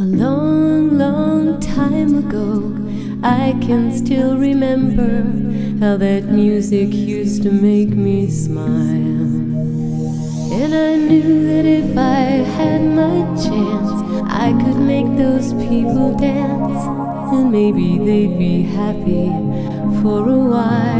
A long, long time ago, I can still remember how that music used to make me smile. And I knew that if I had my chance, I could make those people dance, and maybe they'd be happy for a while.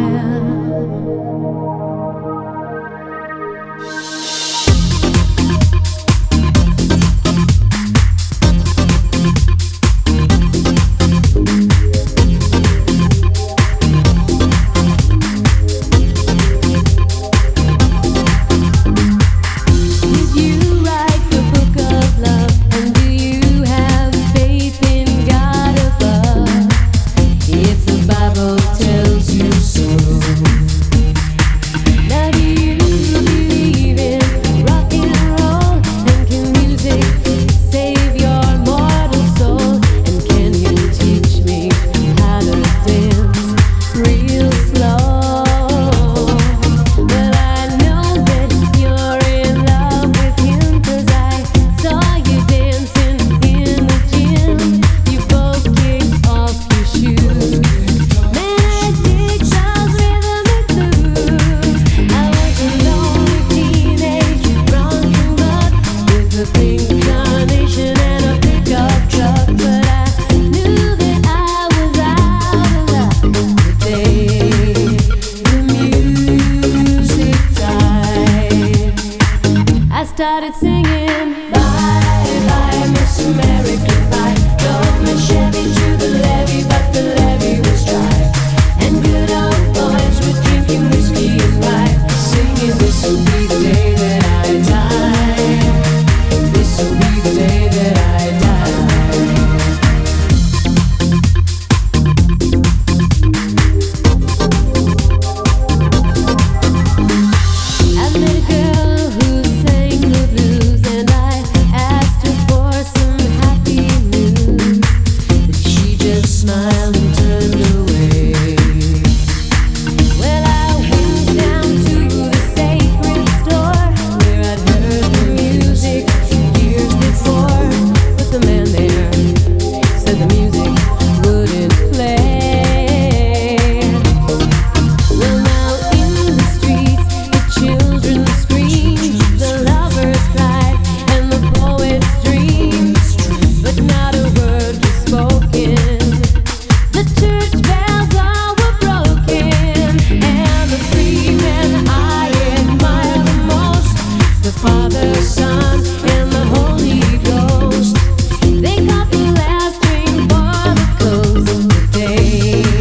started singing. Bye.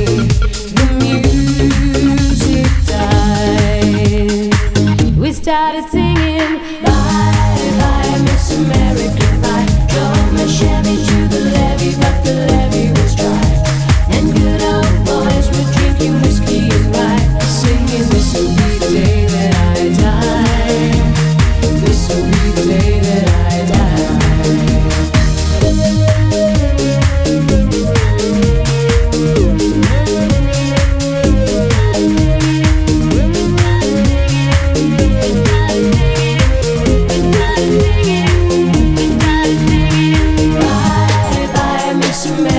você. to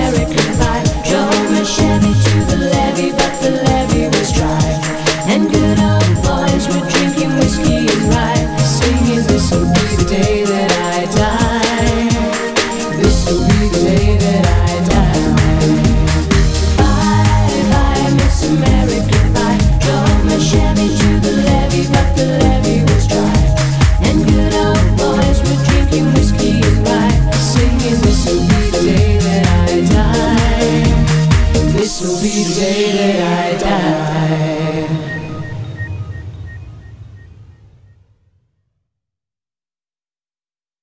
Did I die.